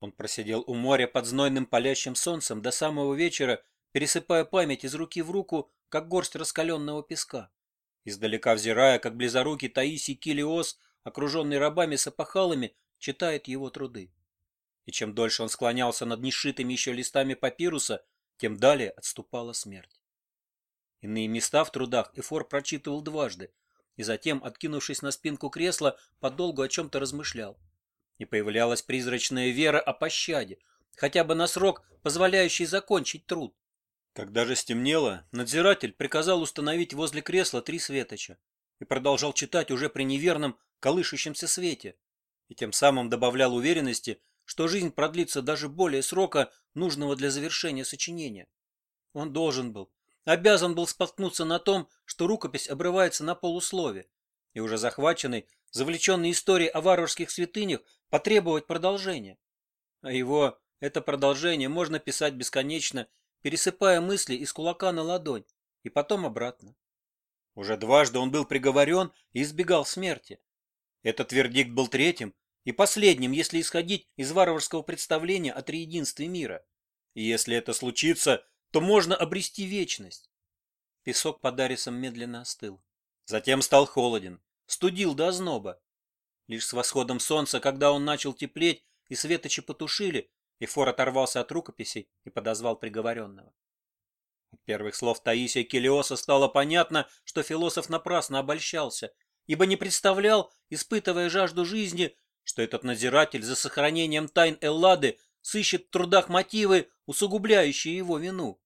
Он просидел у моря под знойным палящим солнцем до самого вечера, пересыпая память из руки в руку, как горсть раскаленного песка. Издалека взирая, как близорукий Таисий Килиос, окруженный рабами с опахалами, читает его труды. И чем дольше он склонялся над нешитыми еще листами папируса, тем далее отступала смерть. Иные места в трудах Эфор прочитывал дважды, и затем, откинувшись на спинку кресла, подолгу о чем-то размышлял и появлялась призрачная вера о пощаде, хотя бы на срок, позволяющий закончить труд. Когда же стемнело, надзиратель приказал установить возле кресла три светоча и продолжал читать уже при неверном, колышущемся свете, и тем самым добавлял уверенности, что жизнь продлится даже более срока, нужного для завершения сочинения. Он должен был, обязан был споткнуться на том, что рукопись обрывается на полуслове, и уже захваченный завлеченный историей о варварских святынях, потребовать продолжения. А его, это продолжение, можно писать бесконечно, пересыпая мысли из кулака на ладонь, и потом обратно. Уже дважды он был приговорен и избегал смерти. Этот вердикт был третьим и последним, если исходить из варварского представления о триединстве мира. И если это случится, то можно обрести вечность. Песок под Арисом медленно остыл. Затем стал холоден студил до зноба. Лишь с восходом солнца, когда он начал теплеть, и светочи потушили, Эфор оторвался от рукописей и подозвал приговоренного. От первых слов Таисия Келиоса стало понятно, что философ напрасно обольщался, ибо не представлял, испытывая жажду жизни, что этот надзиратель за сохранением тайн Эллады сыщет в трудах мотивы, усугубляющие его вину.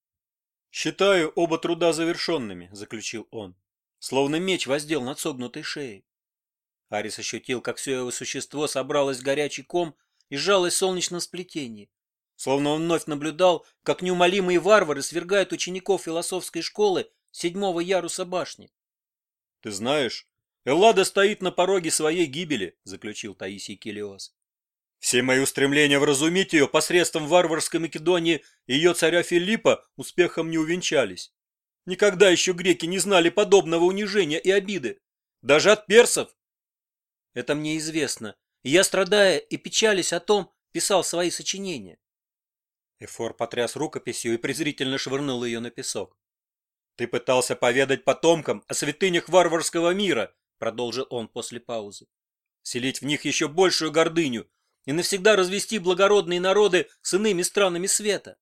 «Считаю оба труда завершенными», — заключил он словно меч воздел над согнутой шеей. Арис ощутил, как все его существо собралось горячий ком и сжалось в солнечном сплетении, словно он вновь наблюдал, как неумолимые варвары свергают учеников философской школы седьмого яруса башни. — Ты знаешь, Эллада стоит на пороге своей гибели, — заключил Таисий Келиос. Все мои устремления вразумить ее посредством варварской Македонии и ее царя Филиппа успехом не увенчались. Никогда еще греки не знали подобного унижения и обиды. Даже от персов. Это мне известно. Я, страдая и печались о том, писал свои сочинения. Эфор потряс рукописью и презрительно швырнул ее на песок. «Ты пытался поведать потомкам о святынях варварского мира», продолжил он после паузы. «Селить в них еще большую гордыню и навсегда развести благородные народы с иными странами света.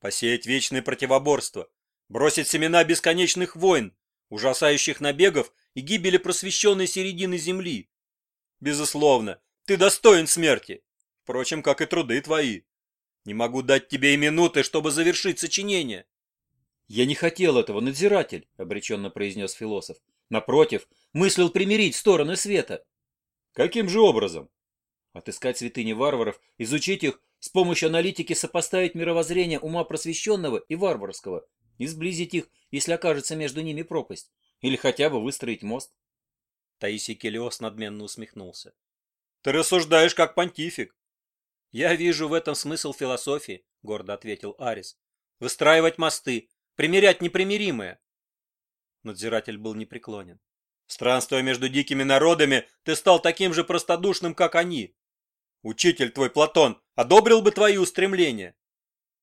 Посеять вечное противоборство, бросить семена бесконечных войн, ужасающих набегов и гибели просвещенной середины земли. Безусловно, ты достоин смерти, впрочем, как и труды твои. Не могу дать тебе и минуты, чтобы завершить сочинение. Я не хотел этого, надзиратель, обреченно произнес философ. Напротив, мыслил примирить стороны света. Каким же образом? Отыскать святыни варваров, изучить их, с помощью аналитики сопоставить мировоззрение ума просвещенного и варварского, изблизить их, если окажется между ними пропасть, или хотя бы выстроить мост. Таисий Келиос надменно усмехнулся. «Ты рассуждаешь как понтифик». «Я вижу в этом смысл философии», — гордо ответил Арис. «Выстраивать мосты, примерять непримиримое». Надзиратель был непреклонен. «Странствуя между дикими народами, ты стал таким же простодушным, как они. Учитель твой Платон одобрил бы твои устремления?»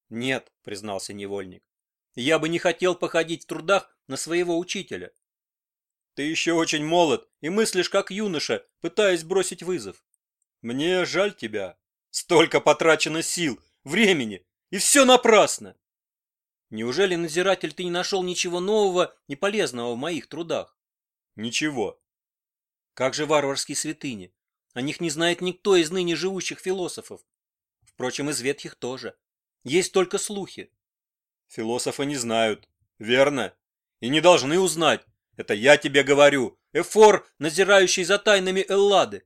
«Нет», — признался невольник. Я бы не хотел походить в трудах на своего учителя. Ты еще очень молод и мыслишь как юноша, пытаясь бросить вызов. Мне жаль тебя. Столько потрачено сил, времени, и все напрасно. Неужели, назиратель ты не нашел ничего нового и полезного в моих трудах? Ничего. Как же варварские святыни? О них не знает никто из ныне живущих философов. Впрочем, из ветхих тоже. Есть только слухи. Философы не знают. Верно. И не должны узнать. Это я тебе говорю. Эфор, назирающий за тайнами Эллады.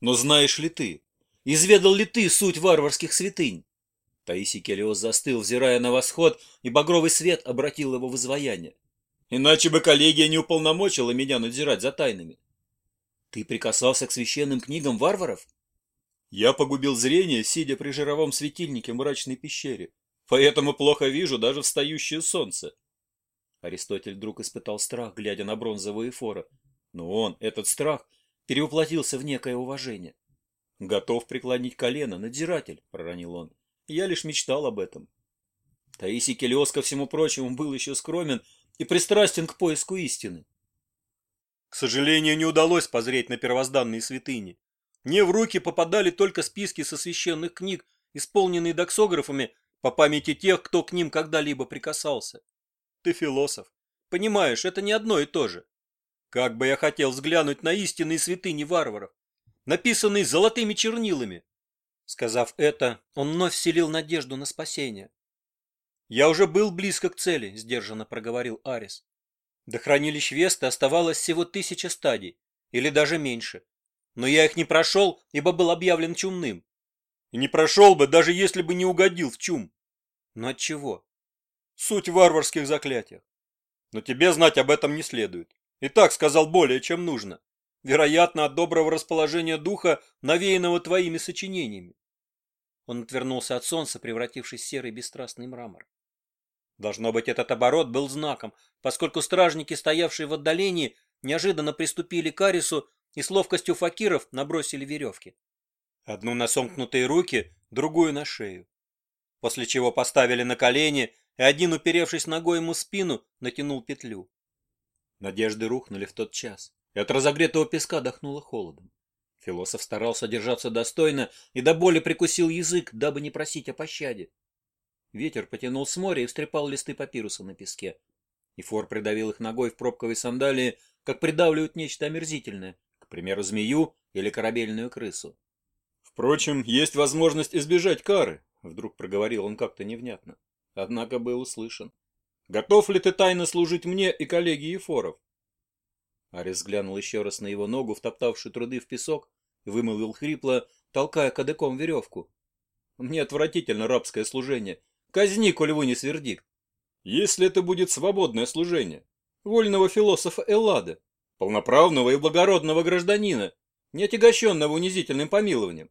Но знаешь ли ты? Изведал ли ты суть варварских святынь? Таисий Келиос застыл, взирая на восход, и багровый свет обратил его в изваяние. Иначе бы коллегия не уполномочила меня надзирать за тайнами. Ты прикасался к священным книгам варваров? Я погубил зрение, сидя при жировом светильнике в мрачной пещере. Поэтому плохо вижу даже встающее солнце. Аристотель вдруг испытал страх, глядя на бронзовые форы. Но он, этот страх, перевоплотился в некое уважение. «Готов преклонить колено, надзиратель», — проронил он. «Я лишь мечтал об этом». Таисий Келиос, ко всему прочему, был еще скромен и пристрастен к поиску истины. К сожалению, не удалось позреть на первозданные святыни. Мне в руки попадали только списки со священных книг, исполненные доксографами по памяти тех, кто к ним когда-либо прикасался. Ты философ. Понимаешь, это не одно и то же. Как бы я хотел взглянуть на истинные святыни варваров, написанные золотыми чернилами. Сказав это, он вновь вселил надежду на спасение. «Я уже был близко к цели», — сдержанно проговорил Арис. До хранилищ Весты оставалось всего тысяча стадий, или даже меньше. Но я их не прошел, ибо был объявлен чумным. И не прошел бы, даже если бы не угодил в чум. Но от чего? Суть в варварских заклятиях. Но тебе знать об этом не следует. И так сказал более, чем нужно. Вероятно, от доброго расположения духа, навеянного твоими сочинениями. Он отвернулся от солнца, превратившись в серый бесстрастный мрамор. Должно быть, этот оборот был знаком, поскольку стражники, стоявшие в отдалении, неожиданно приступили к Арису и с ловкостью факиров набросили веревки. Одну на сомкнутые руки, другую на шею. После чего поставили на колени, и один, уперевшись ногой ему в спину, натянул петлю. Надежды рухнули в тот час, и от разогретого песка дохнуло холодом. Философ старался держаться достойно и до боли прикусил язык, дабы не просить о пощаде. Ветер потянул с моря и встрепал листы папируса на песке. И фор придавил их ногой в пробковой сандалии, как придавливают нечто омерзительное, к примеру, змею или корабельную крысу. «Впрочем, есть возможность избежать кары», — вдруг проговорил он как-то невнятно. Однако был услышан. «Готов ли ты тайно служить мне и коллеге Ефоров?» Арис взглянул еще раз на его ногу, втоптавшую труды в песок, и вымолвил хрипло, толкая кадыком веревку. «Мне отвратительно рабское служение. Казни, коль вынес вердикт!» «Если это будет свободное служение, вольного философа Эллада, полноправного и благородного гражданина, не отягощенного унизительным помилованием,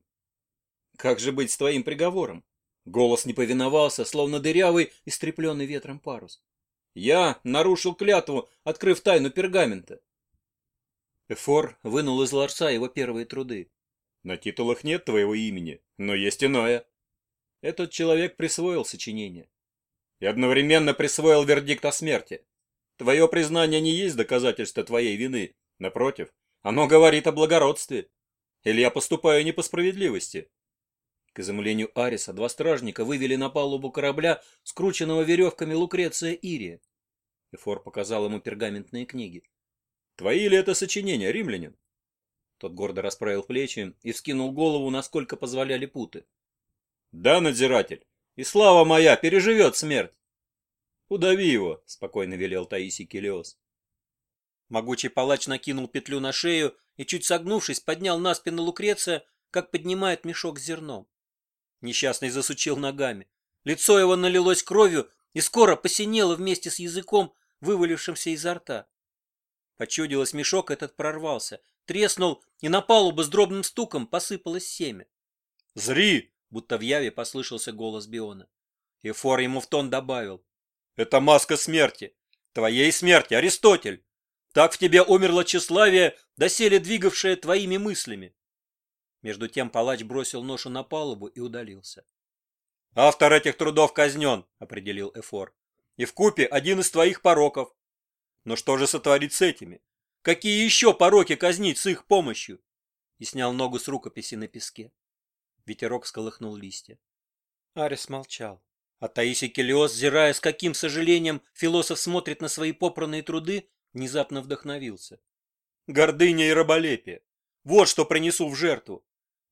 как же быть с твоим приговором? Голос не повиновался, словно дырявый, истрепленный ветром парус. Я нарушил клятву, открыв тайну пергамента. Эфор вынул из ларца его первые труды. На титулах нет твоего имени, но есть иное. Этот человек присвоил сочинение. И одновременно присвоил вердикт о смерти. Твое признание не есть доказательство твоей вины. Напротив, оно говорит о благородстве. Или я поступаю не по справедливости, к изумлению Ариса два стражника вывели на палубу корабля, скрученного веревками Лукреция Ирия. Эфор показал ему пергаментные книги. «Твои ли это сочинения, римлянин?» Тот гордо расправил плечи и вскинул голову, насколько позволяли путы. «Да, надзиратель, и слава моя переживет смерть!» «Удави его!» — спокойно велел Таисий Келиос. Могучий палач накинул петлю на шею и, чуть согнувшись, поднял на спину Лукреция, как поднимает мешок с зерном. Несчастный засучил ногами. Лицо его налилось кровью и скоро посинело вместе с языком, вывалившимся изо рта. Почудилось, мешок этот прорвался, треснул, и на палубу с дробным стуком посыпалось семя. «Зри!» — будто в яве послышался голос Биона. И Фор ему в тон добавил. «Это маска смерти! Твоей смерти, Аристотель! Так в тебе умерло тщеславие, доселе двигавшее твоими мыслями. Между тем палач бросил ношу на палубу и удалился. «Автор этих трудов казнен», — определил Эфор. «И в купе один из твоих пороков». «Но что же сотворить с этими? Какие еще пороки казнить с их помощью?» И снял ногу с рукописи на песке. Ветерок сколыхнул листья. Арис молчал. А Таисий Келиос, зирая, с каким сожалением философ смотрит на свои попранные труды, внезапно вдохновился. «Гордыня и раболепие! Вот что принесу в жертву!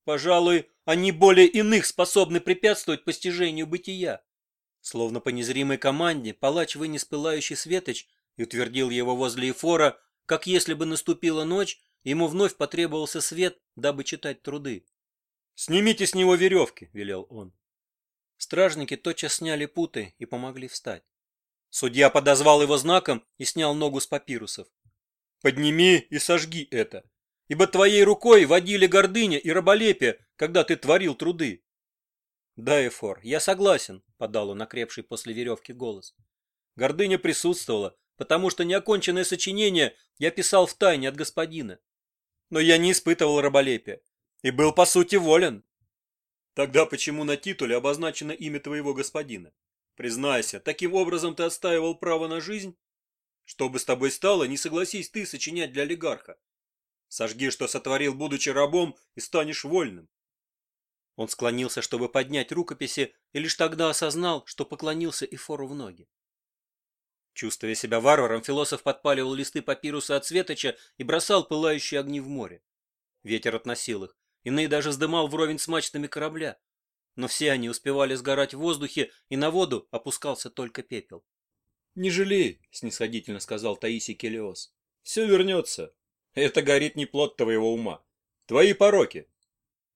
Пожалуй, они более иных способны препятствовать постижению бытия. Словно по незримой команде, палач вынес пылающий светоч и утвердил его возле эфора, как если бы наступила ночь, ему вновь потребовался свет, дабы читать труды. «Снимите с него веревки», — велел он. Стражники тотчас сняли путы и помогли встать. Судья подозвал его знаком и снял ногу с папирусов. «Подними и сожги это», ибо твоей рукой водили гордыня и раболепие, когда ты творил труды. Да, Эфор, я согласен, подал он окрепший после веревки голос. Гордыня присутствовала, потому что неоконченное сочинение я писал в тайне от господина. Но я не испытывал раболепия и был, по сути, волен. Тогда почему на титуле обозначено имя твоего господина? Признайся, таким образом ты отстаивал право на жизнь? Что бы с тобой стало, не согласись ты сочинять для олигарха. Сожги, что сотворил, будучи рабом, и станешь вольным. Он склонился, чтобы поднять рукописи, и лишь тогда осознал, что поклонился и фору в ноги. Чувствуя себя варваром, философ подпаливал листы папируса от светоча и бросал пылающие огни в море. Ветер относил их, иные даже вздымал вровень с мачтами корабля. Но все они успевали сгорать в воздухе, и на воду опускался только пепел. — Не жалей, — снисходительно сказал Таисий Келиос. — Все вернется. Это горит не плод твоего ума. Твои пороки.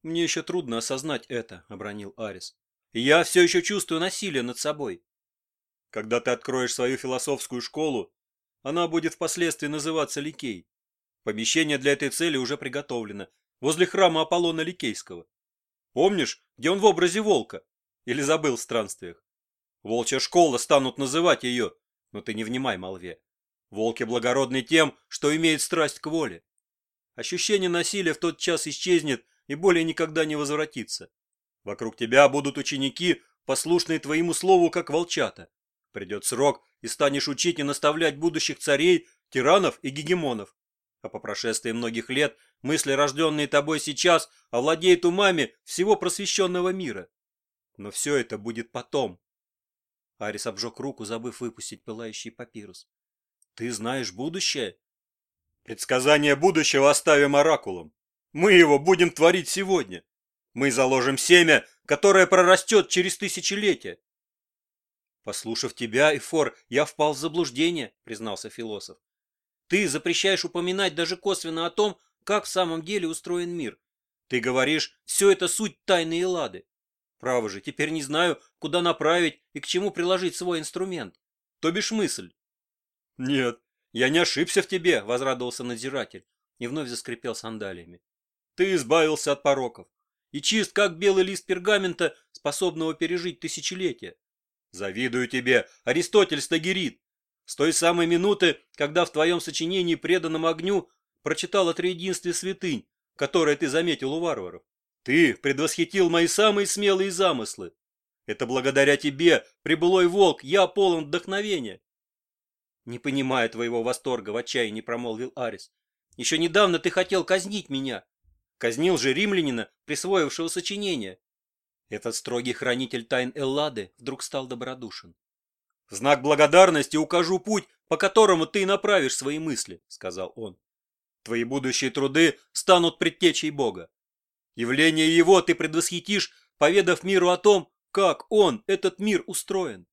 Мне еще трудно осознать это, обронил Арис. Я все еще чувствую насилие над собой. Когда ты откроешь свою философскую школу, она будет впоследствии называться Ликей. Помещение для этой цели уже приготовлено, возле храма Аполлона Ликейского. Помнишь, где он в образе волка? Или забыл в странствиях? Волчья школа станут называть ее, но ты не внимай молве. Волки благородны тем, что имеют страсть к воле. Ощущение насилия в тот час исчезнет и более никогда не возвратится. Вокруг тебя будут ученики, послушные твоему слову, как волчата. Придет срок, и станешь учить и наставлять будущих царей, тиранов и гегемонов. А по прошествии многих лет мысли, рожденные тобой сейчас, овладеют умами всего просвещенного мира. Но все это будет потом. Арис обжег руку, забыв выпустить пылающий папирус. Ты знаешь будущее? Предсказание будущего оставим оракулом. Мы его будем творить сегодня. Мы заложим семя, которое прорастет через тысячелетия. Послушав тебя, Эфор, я впал в заблуждение, признался философ. Ты запрещаешь упоминать даже косвенно о том, как в самом деле устроен мир. Ты говоришь, все это суть тайны Эллады. Право же, теперь не знаю, куда направить и к чему приложить свой инструмент. То бишь мысль. «Нет, я не ошибся в тебе», — возрадовался надзиратель и вновь заскрипел сандалиями. «Ты избавился от пороков и чист, как белый лист пергамента, способного пережить тысячелетия. Завидую тебе, Аристотель Стагерит, с той самой минуты, когда в твоем сочинении «Преданном огню» прочитал о триединстве святынь, которое ты заметил у варваров. Ты предвосхитил мои самые смелые замыслы. Это благодаря тебе, прибылой волк, я полон вдохновения. «Не понимаю твоего восторга», — в отчаянии промолвил Арис. «Еще недавно ты хотел казнить меня. Казнил же римлянина, присвоившего сочинение». Этот строгий хранитель тайн Эллады вдруг стал добродушен. «В знак благодарности укажу путь, по которому ты направишь свои мысли», — сказал он. «Твои будущие труды станут предтечей Бога. Явление его ты предвосхитишь, поведав миру о том, как он, этот мир, устроен.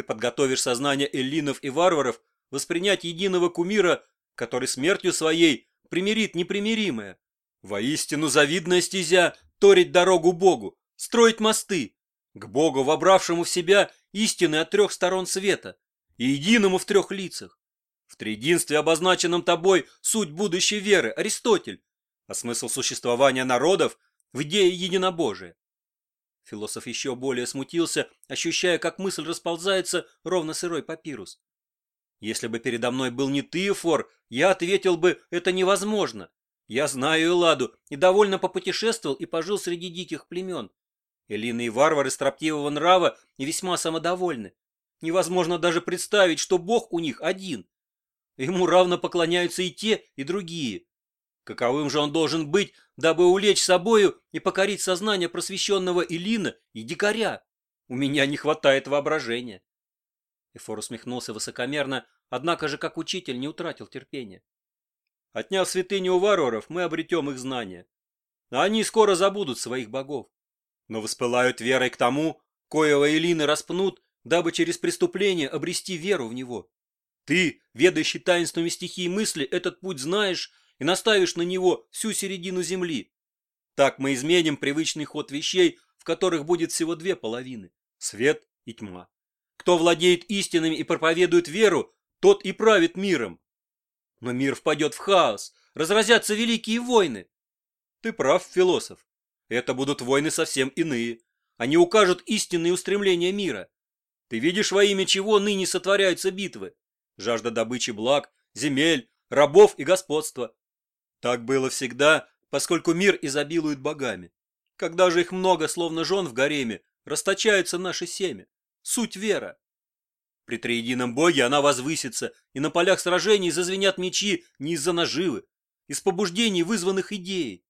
Ты подготовишь сознание эллинов и варваров воспринять единого кумира, который смертью своей примирит непримиримое. Воистину завидная стезя торить дорогу Богу, строить мосты, к Богу, вобравшему в себя истины от трех сторон света и единому в трех лицах. В триединстве, обозначенном тобой, суть будущей веры, Аристотель, а смысл существования народов в идее единобожия. Философ еще более смутился, ощущая, как мысль расползается ровно сырой папирус. «Если бы передо мной был не ты, Фор, я ответил бы, это невозможно. Я знаю Эладу и довольно попутешествовал и пожил среди диких племен. Элины и варвары строптивого нрава и весьма самодовольны. Невозможно даже представить, что бог у них один. Ему равно поклоняются и те, и другие. Каковым же он должен быть, дабы увлечь собою и покорить сознание просвещенного Илина и дикаря? У меня не хватает воображения. Эфор усмехнулся высокомерно, однако же как учитель не утратил терпения. Отняв святыню у варваров, мы обретем их знания. А они скоро забудут своих богов. Но воспылают верой к тому, коего Элины распнут, дабы через преступление обрести веру в него. Ты, ведающий таинствами стихии мысли, этот путь знаешь и наставишь на него всю середину земли. Так мы изменим привычный ход вещей, в которых будет всего две половины – свет и тьма. Кто владеет истинами и проповедует веру, тот и правит миром. Но мир впадет в хаос, разразятся великие войны. Ты прав, философ. Это будут войны совсем иные. Они укажут истинные устремления мира. Ты видишь, во имя чего ныне сотворяются битвы? Жажда добычи благ, земель, рабов и господства. Так было всегда, поскольку мир изобилует богами. Когда же их много, словно жен в гареме, расточаются наши семя. Суть вера. При триедином боге она возвысится, и на полях сражений зазвенят мечи не из-за наживы, из побуждений, вызванных идеей.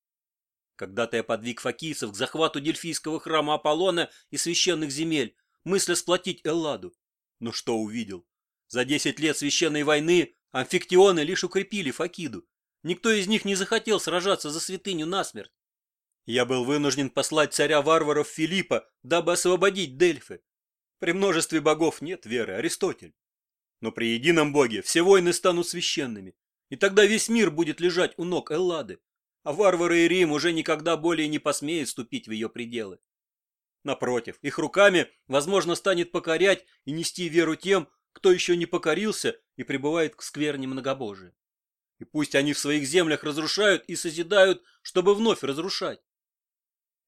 Когда-то я подвиг факийцев к захвату дельфийского храма Аполлона и священных земель, мысля сплотить Элладу. Но что увидел? За десять лет священной войны амфиктионы лишь укрепили Факиду, Никто из них не захотел сражаться за святыню насмерть. Я был вынужден послать царя варваров Филиппа, дабы освободить Дельфы. При множестве богов нет веры, Аристотель. Но при едином боге все войны станут священными, и тогда весь мир будет лежать у ног Эллады, а варвары и Рим уже никогда более не посмеют ступить в ее пределы. Напротив, их руками, возможно, станет покорять и нести веру тем, кто еще не покорился и пребывает к скверне многобожия. И пусть они в своих землях разрушают и созидают, чтобы вновь разрушать.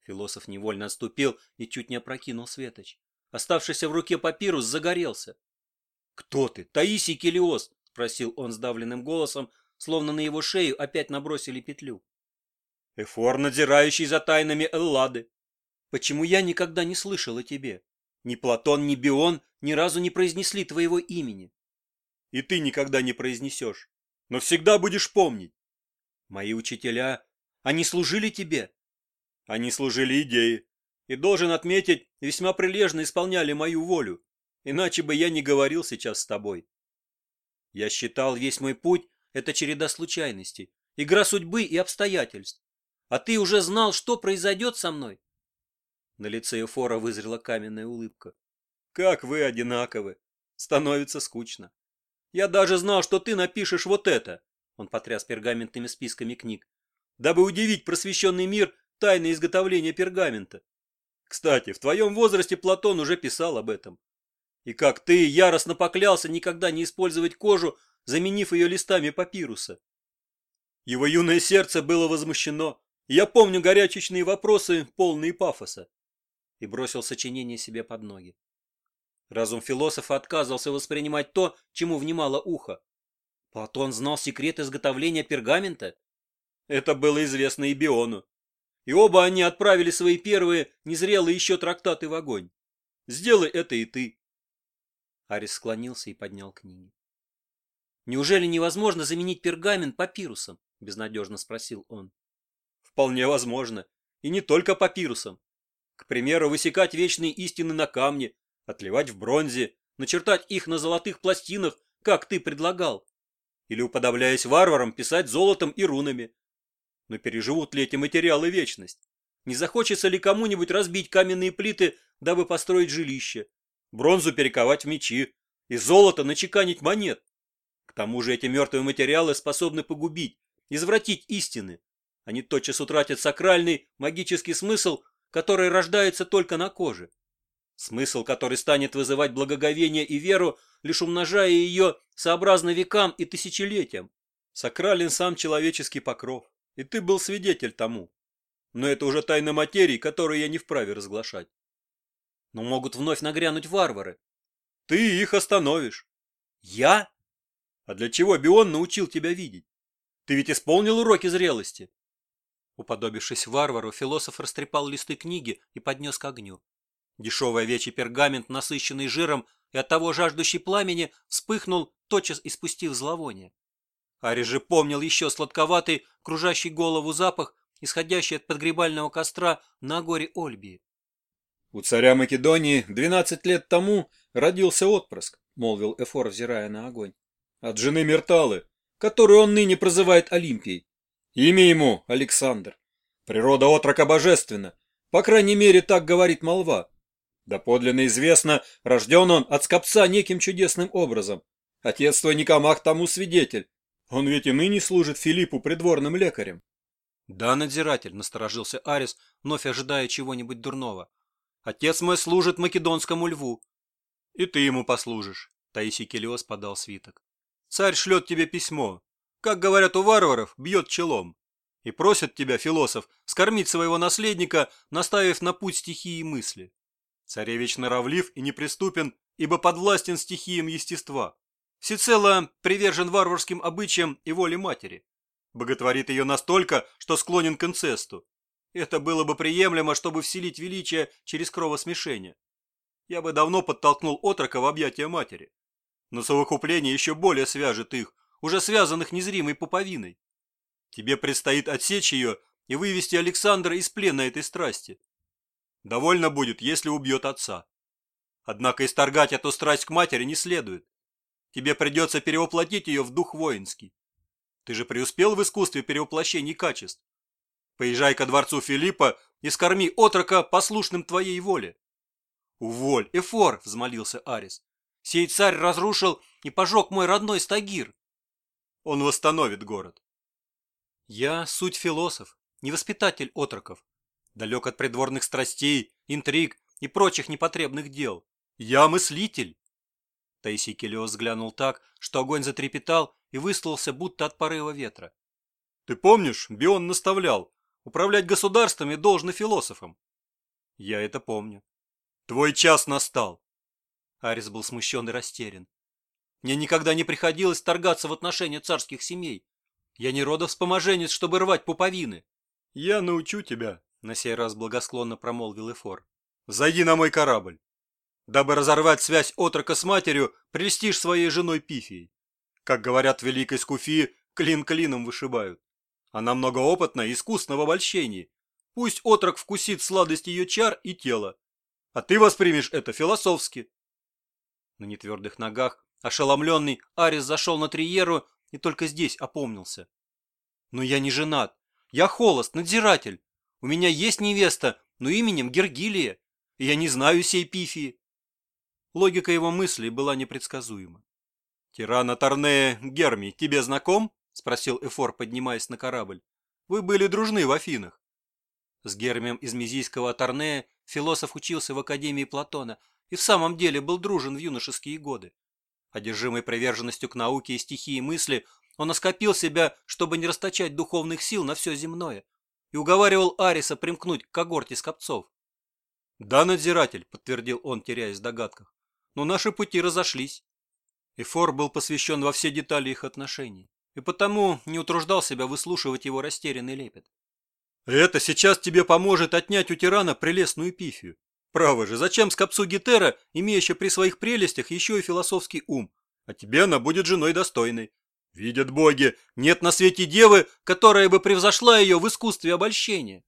Философ невольно отступил и чуть не опрокинул светоч. Оставшийся в руке папирус загорелся. «Кто ты, Таисий Келиос?» — спросил он сдавленным голосом, словно на его шею опять набросили петлю. «Эфор, надзирающий за тайнами Эллады. Почему я никогда не слышал о тебе? Ни Платон, ни Бион ни разу не произнесли твоего имени». «И ты никогда не произнесешь но всегда будешь помнить. Мои учителя, они служили тебе? Они служили идее. И должен отметить, весьма прилежно исполняли мою волю. Иначе бы я не говорил сейчас с тобой. Я считал весь мой путь – это череда случайностей, игра судьбы и обстоятельств. А ты уже знал, что произойдет со мной? На лице Эфора вызрела каменная улыбка. Как вы одинаковы. Становится скучно. Я даже знал, что ты напишешь вот это!» Он потряс пергаментными списками книг. «Дабы удивить просвещенный мир тайны изготовления пергамента. Кстати, в твоем возрасте Платон уже писал об этом. И как ты яростно поклялся никогда не использовать кожу, заменив ее листами папируса. Его юное сердце было возмущено. Я помню горячечные вопросы, полные пафоса. И бросил сочинение себе под ноги. Разум философа отказывался воспринимать то, чему внимало ухо. Платон знал секрет изготовления пергамента? Это было известно и Биону. И оба они отправили свои первые, незрелые еще трактаты в огонь. Сделай это и ты. Арис склонился и поднял книги. «Неужели невозможно заменить пергамент папирусом?» – безнадежно спросил он. «Вполне возможно. И не только папирусом. К примеру, высекать вечные истины на камне, отливать в бронзе, начертать их на золотых пластинах, как ты предлагал. Или, уподобляясь варварам, писать золотом и рунами. Но переживут ли эти материалы вечность? Не захочется ли кому-нибудь разбить каменные плиты, дабы построить жилище? Бронзу перековать в мечи? И золото начеканить монет? К тому же эти мертвые материалы способны погубить, извратить истины. Они тотчас утратят сакральный, магический смысл, который рождается только на коже смысл который станет вызывать благоговение и веру, лишь умножая ее сообразно векам и тысячелетиям. Сакрален сам человеческий покров, и ты был свидетель тому. Но это уже тайна материи, которую я не вправе разглашать. Но могут вновь нагрянуть варвары. Ты их остановишь. Я? А для чего Бион научил тебя видеть? Ты ведь исполнил уроки зрелости. Уподобившись варвару, философ растрепал листы книги и поднес к огню. Дешевый овечий пергамент, насыщенный жиром и оттого жаждущий пламени, вспыхнул, тотчас испустив зловоние. Ари же помнил еще сладковатый, кружащий голову запах, исходящий от подгребального костра на горе Ольбии. «У царя Македонии двенадцать лет тому родился отпрыск», — молвил Эфор, взирая на огонь, — «от жены Мерталы, которую он ныне прозывает Олимпией. Имя ему Александр. Природа отрока божественна, по крайней мере, так говорит молва. Доподлинно известно, рожден он от скопца неким чудесным образом. Отец твой Никомах тому свидетель. Он ведь и ныне служит Филиппу придворным лекарем. Да, надзиратель, насторожился Арис, вновь ожидая чего-нибудь дурного. Отец мой служит македонскому льву. И ты ему послужишь, Таисий Келиос подал свиток. Царь шлет тебе письмо. Как говорят у варваров, бьет челом. И просит тебя, философ, скормить своего наследника, наставив на путь стихии и мысли. Царевич норовлив и неприступен, ибо подвластен стихиям естества. Всецело привержен варварским обычаям и воле матери. Боготворит ее настолько, что склонен к инцесту. Это было бы приемлемо, чтобы вселить величие через кровосмешение. Я бы давно подтолкнул отрока в объятия матери. Но совокупление еще более свяжет их, уже связанных незримой пуповиной. Тебе предстоит отсечь ее и вывести Александра из плена этой страсти. Довольно будет, если убьет отца. Однако исторгать эту страсть к матери не следует. Тебе придется перевоплотить ее в дух воинский. Ты же преуспел в искусстве перевоплощений качеств. Поезжай ко дворцу Филиппа и скорми отрока послушным твоей воле. Уволь, Эфор, взмолился Арис. Сей царь разрушил и пожег мой родной Стагир. Он восстановит город. Я суть философ, не воспитатель отроков, далек от придворных страстей, интриг и прочих непотребных дел. Я мыслитель!» Таисий Келиос взглянул так, что огонь затрепетал и выслался, будто от порыва ветра. «Ты помнишь, Бион наставлял, управлять государствами должно философом. «Я это помню». «Твой час настал!» Арис был смущен и растерян. «Мне никогда не приходилось торгаться в отношения царских семей. Я не родовспоможенец, чтобы рвать пуповины». «Я научу тебя», на сей раз благосклонно промолвил Эфор. «Зайди на мой корабль. Дабы разорвать связь отрока с матерью, прельстишь своей женой Пифией. Как говорят в Великой Скуфии, клин клином вышибают. Она многоопытна и искусна в обольщении. Пусть отрок вкусит сладость ее чар и тела. А ты воспримешь это философски». На нетвердых ногах, ошеломленный, Арис зашел на Триеру и только здесь опомнился. «Но я не женат. Я холост, надзиратель. У меня есть невеста, но именем Гергилия, и я не знаю сей пифии». Логика его мыслей была непредсказуема. «Тирана Торнея Герми тебе знаком?» – спросил Эфор, поднимаясь на корабль. «Вы были дружны в Афинах». С Гермием из Мизийского Торнея философ учился в Академии Платона и в самом деле был дружен в юношеские годы. Одержимый приверженностью к науке и стихии мысли, он оскопил себя, чтобы не расточать духовных сил на все земное, и уговаривал Ариса примкнуть к когорте скопцов. «Да, надзиратель», — подтвердил он, теряясь в догадках, — «но наши пути разошлись». Эфор был посвящен во все детали их отношений, и потому не утруждал себя выслушивать его растерянный лепет. «Это сейчас тебе поможет отнять у тирана прелестную пифию. Право же, зачем скопцу Гетера, имеющая при своих прелестях еще и философский ум? А тебе она будет женой достойной. Видят боги, нет на свете девы, которая бы превзошла ее в искусстве обольщения.